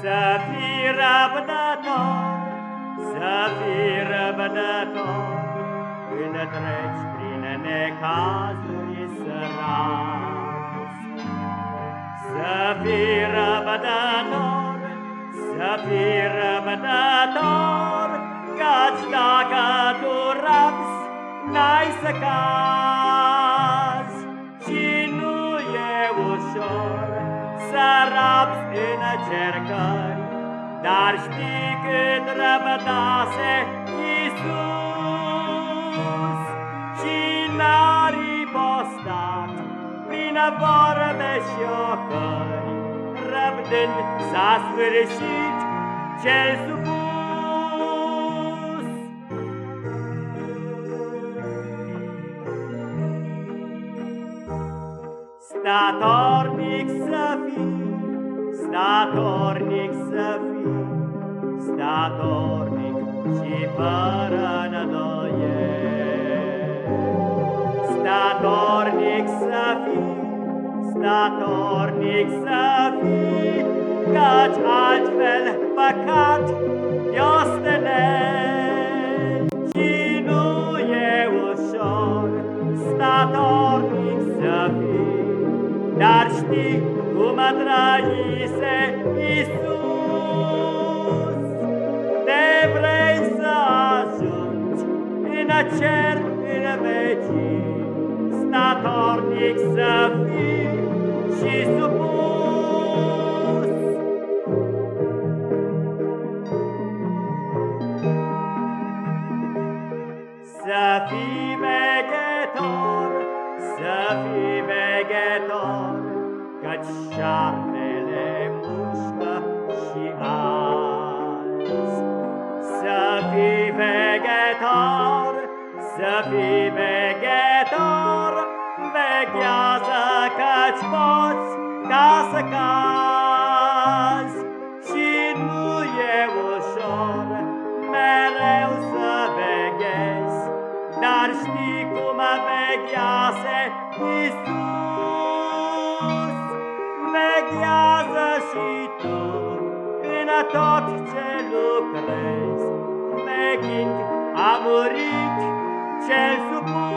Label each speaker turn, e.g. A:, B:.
A: Să fii răbdător, să fii răbdător, Când treci prin necazuri săraci. Să fii răbdător, să fii răbdător, Căci dacă tu rabzi, n-ai să cazi. Și nu e ușor să rabzi în cercări, Dar știi cât răbdase Iisus Și n-a ripostat prin vorbe și șocări, Răbdând s-a sfârșit cel supus. Statornic să fii, statornic să fii, statornic și fără îndoieli. Statornic să fii, statornic să fii, căci altfel păcat te Și nu e ușor, statornic să fii, dar știi cum a trăise Iisus. De vrei să ajungi în cer în vecii Statornic să fii și supus. Să fii veghetor, să fii veghetor Căci șarpele mușcă și azi. Să fii veghetor, să fii veghetor, Veghează căci poți ca să cazi. Și nu e ușor mereu să veghezi, Dar știi cum veghease Iisus veghează și tu în tot ce lucrezi, veghind a murit cel supus.